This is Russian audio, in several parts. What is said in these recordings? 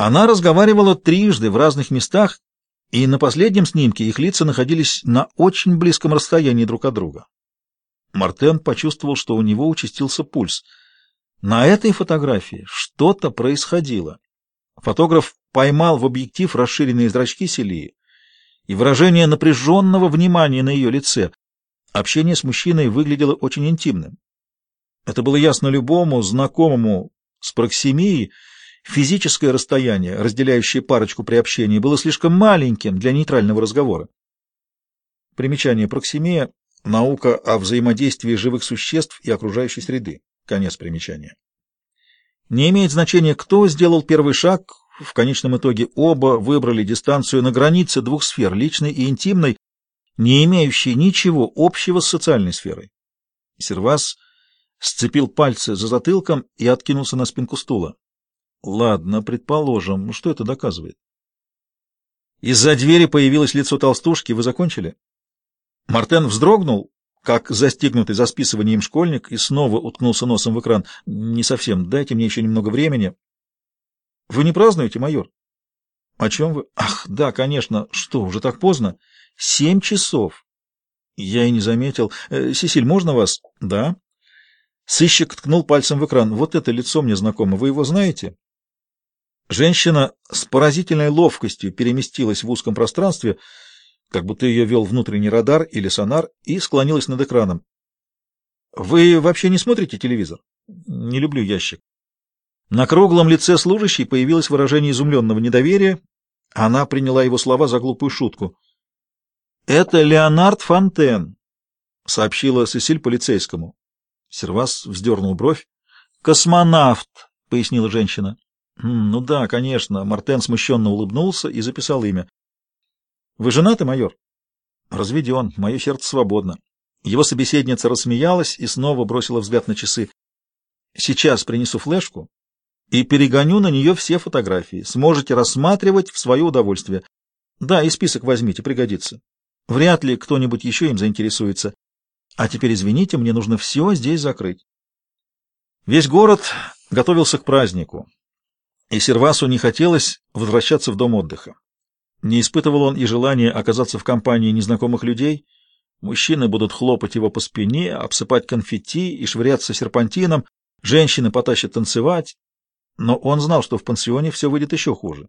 Она разговаривала трижды в разных местах, и на последнем снимке их лица находились на очень близком расстоянии друг от друга. Мартен почувствовал, что у него участился пульс. На этой фотографии что-то происходило. Фотограф поймал в объектив расширенные зрачки Селии и выражение напряженного внимания на ее лице. Общение с мужчиной выглядело очень интимным. Это было ясно любому, знакомому с проксимией. Физическое расстояние, разделяющее парочку при общении, было слишком маленьким для нейтрального разговора. Примечание проксимия — наука о взаимодействии живых существ и окружающей среды. Конец примечания. Не имеет значения, кто сделал первый шаг, в конечном итоге оба выбрали дистанцию на границе двух сфер, личной и интимной, не имеющей ничего общего с социальной сферой. Сервас сцепил пальцы за затылком и откинулся на спинку стула. Ладно, предположим, что это доказывает? Из-за двери появилось лицо толстушки. Вы закончили? Мартен вздрогнул, как застигнутый за списыванием школьник, и снова уткнулся носом в экран. Не совсем. Дайте мне еще немного времени. Вы не празднуете, майор? О чем вы? Ах, да, конечно. Что, уже так поздно? Семь часов. Я и не заметил. Э, Сесиль, можно вас? Да. Сыщик ткнул пальцем в экран. Вот это лицо мне знакомо. Вы его знаете? Женщина с поразительной ловкостью переместилась в узком пространстве, как будто ее вел внутренний радар или сонар, и склонилась над экраном. «Вы вообще не смотрите телевизор?» «Не люблю ящик». На круглом лице служащей появилось выражение изумленного недоверия. Она приняла его слова за глупую шутку. «Это Леонард Фонтен», — сообщила Сесиль полицейскому. Сервас вздернул бровь. «Космонавт», — пояснила женщина. «Ну да, конечно». Мартен смущенно улыбнулся и записал имя. «Вы женаты, майор?» «Разведен. Мое сердце свободно». Его собеседница рассмеялась и снова бросила взгляд на часы. «Сейчас принесу флешку и перегоню на нее все фотографии. Сможете рассматривать в свое удовольствие. Да, и список возьмите, пригодится. Вряд ли кто-нибудь еще им заинтересуется. А теперь, извините, мне нужно все здесь закрыть». Весь город готовился к празднику и Сервасу не хотелось возвращаться в дом отдыха. Не испытывал он и желания оказаться в компании незнакомых людей. Мужчины будут хлопать его по спине, обсыпать конфетти и швыряться серпантином, женщины потащат танцевать. Но он знал, что в пансионе все выйдет еще хуже.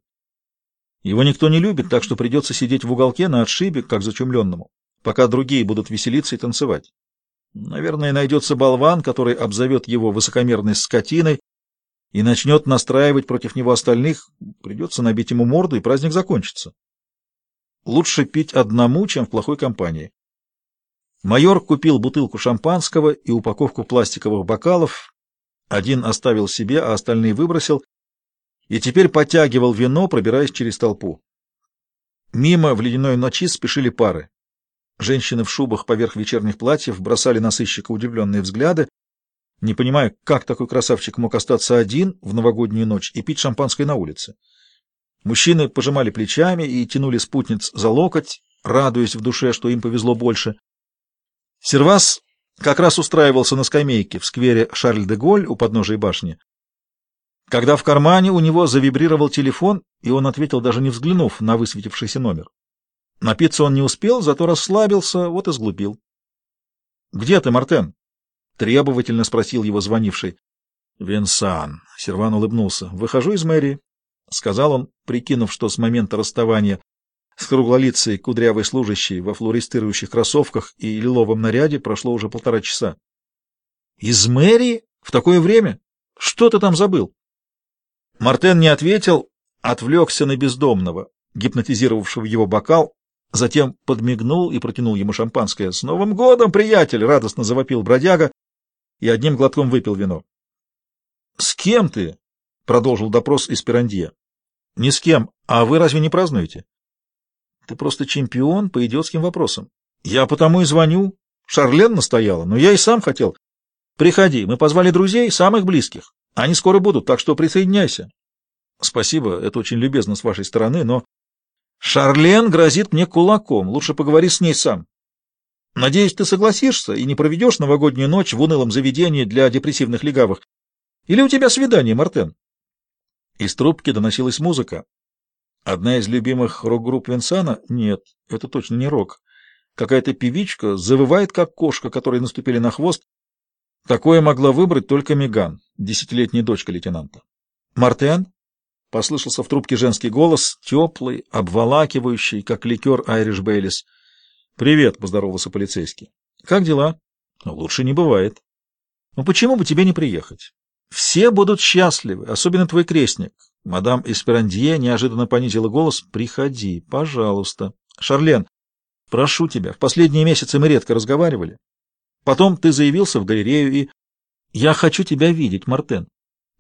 Его никто не любит, так что придется сидеть в уголке на отшибе, как зачумленному, пока другие будут веселиться и танцевать. Наверное, найдется болван, который обзовет его высокомерной скотиной, и начнет настраивать против него остальных, придется набить ему морду, и праздник закончится. Лучше пить одному, чем в плохой компании. Майор купил бутылку шампанского и упаковку пластиковых бокалов, один оставил себе, а остальные выбросил, и теперь потягивал вино, пробираясь через толпу. Мимо в ледяной ночи спешили пары. Женщины в шубах поверх вечерних платьев бросали на сыщика удивленные взгляды, не понимая, как такой красавчик мог остаться один в новогоднюю ночь и пить шампанское на улице. Мужчины пожимали плечами и тянули спутниц за локоть, радуясь в душе, что им повезло больше. Сервас как раз устраивался на скамейке в сквере Шарль-де-Голь у подножия башни, когда в кармане у него завибрировал телефон, и он ответил, даже не взглянув на высветившийся номер. Напиться он не успел, зато расслабился, вот и сглупил. — Где ты, Мартен? Требовательно спросил его звонивший. Венсан. Серван улыбнулся. Выхожу из мэрии, сказал он, прикинув, что с момента расставания с круглолицей кудрявой служащей во флуористирующих кроссовках и лиловом наряде прошло уже полтора часа. Из мэрии? В такое время? Что ты там забыл? Мартен не ответил, отвлекся на бездомного, гипнотизировавшего его бокал, затем подмигнул и протянул ему шампанское. «С Новым годом, приятель!» — радостно завопил бродяга, и одним глотком выпил вино. — С кем ты? — продолжил допрос из Пирандье. — Ни с кем. А вы разве не празднуете? — Ты просто чемпион по идиотским вопросам. Я потому и звоню. Шарлен настояла, но я и сам хотел. Приходи, мы позвали друзей, самых близких. Они скоро будут, так что присоединяйся. Спасибо, это очень любезно с вашей стороны, но... Шарлен грозит мне кулаком, лучше поговори с ней сам. Надеюсь, ты согласишься и не проведешь новогоднюю ночь в унылом заведении для депрессивных легавых. Или у тебя свидание, Мартен? Из трубки доносилась музыка. Одна из любимых рок-групп Винсана? Нет, это точно не рок. Какая-то певичка завывает, как кошка, которой наступили на хвост. Такое могла выбрать только Меган, десятилетняя дочка лейтенанта. «Мартен?» — послышался в трубке женский голос, теплый, обволакивающий, как ликер Айриш Бейлис. «Привет», — поздоровался полицейский. «Как дела?» «Ну, «Лучше не бывает». «Ну почему бы тебе не приехать? Все будут счастливы, особенно твой крестник». Мадам Эсперандье неожиданно понизила голос. «Приходи, пожалуйста. Шарлен, прошу тебя, в последние месяцы мы редко разговаривали. Потом ты заявился в галерею, и... Я хочу тебя видеть, Мартен.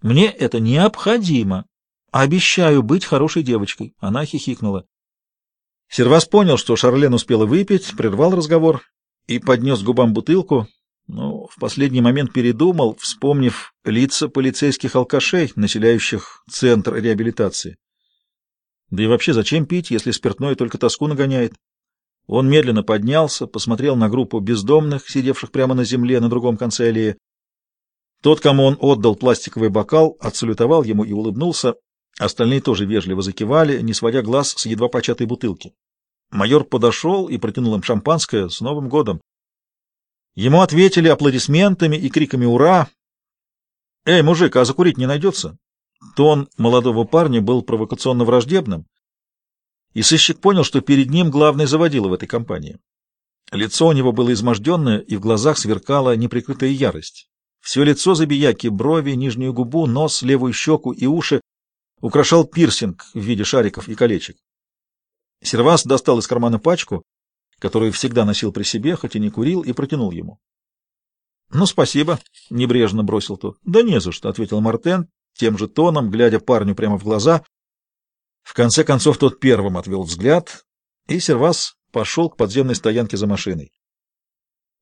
Мне это необходимо. Обещаю быть хорошей девочкой. Она хихикнула. Сервас понял, что Шарлен успела выпить, прервал разговор и поднес губам бутылку, но в последний момент передумал, вспомнив лица полицейских алкашей, населяющих центр реабилитации. Да и вообще, зачем пить, если спиртное только тоску нагоняет? Он медленно поднялся, посмотрел на группу бездомных, сидевших прямо на земле на другом конце аллеи. Тот, кому он отдал пластиковый бокал, отсалютовал ему и улыбнулся. Остальные тоже вежливо закивали, не сводя глаз с едва початой бутылки. Майор подошел и протянул им шампанское с Новым годом. Ему ответили аплодисментами и криками «Ура!». «Эй, мужик, а закурить не найдется?» Тон молодого парня был провокационно враждебным, и сыщик понял, что перед ним главный заводила в этой компании. Лицо у него было изможденное, и в глазах сверкала неприкрытая ярость. Все лицо забияки, брови, нижнюю губу, нос, левую щеку и уши украшал пирсинг в виде шариков и колечек. Сервас достал из кармана пачку, которую всегда носил при себе, хоть и не курил, и протянул ему. — Ну, спасибо, — небрежно бросил тот. — Да не за что, — ответил Мартен, тем же тоном, глядя парню прямо в глаза — в конце концов тот первым отвел взгляд, и Сервас пошел к подземной стоянке за машиной.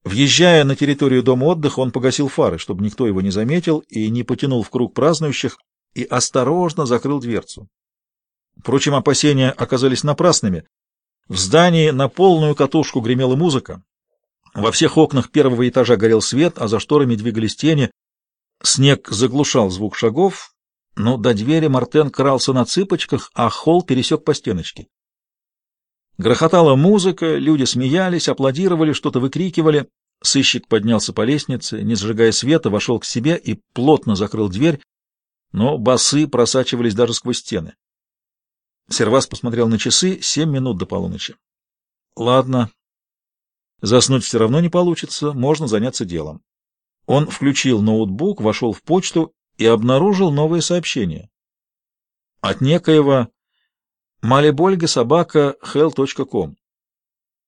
Въезжая на территорию дома отдыха, он погасил фары, чтобы никто его не заметил и не потянул в круг празднующих, и осторожно закрыл дверцу. Впрочем, опасения оказались напрасными. В здании на полную катушку гремела музыка. Во всех окнах первого этажа горел свет, а за шторами двигались тени. Снег заглушал звук шагов, но до двери Мартен крался на цыпочках, а холл пересек по стеночке. Грохотала музыка, люди смеялись, аплодировали, что-то выкрикивали. Сыщик поднялся по лестнице, не зажигая света, вошел к себе и плотно закрыл дверь, но басы просачивались даже сквозь стены. Сервас посмотрел на часы, семь минут до полуночи. Ладно, заснуть все равно не получится, можно заняться делом. Он включил ноутбук, вошел в почту и обнаружил новое сообщение. От некоего малибольга собака hell.com.